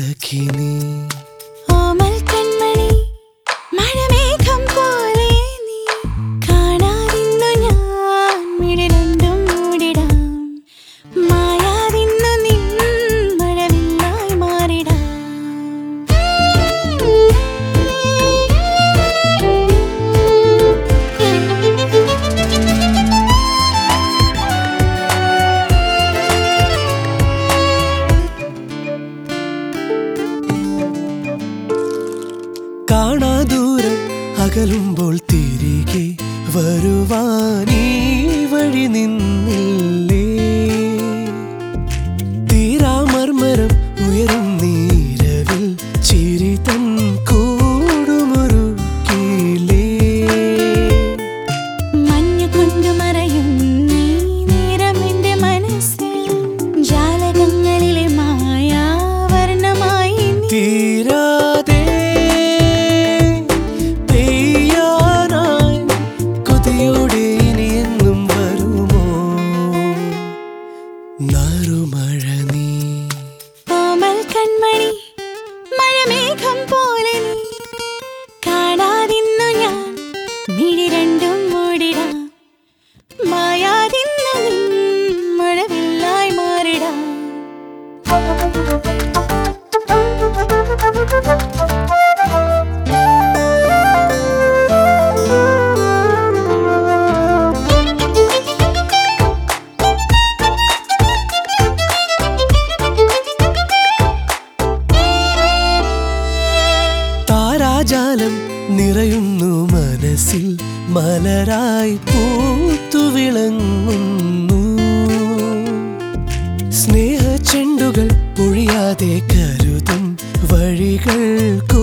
The sekini. കാണാ ദൂരം അകലുമ്പോൾ തിരികെ വരുവാനീ വഴി നിന്നില്ല. നിറയുന്നു മനസ്സിൽ മലരായി പൂത്തു വിളങ്ങുന്നു. സ്നേഹ ചെണ്ടുകൾ ഒഴിയാതെ കരുതും വഴികൾക്കു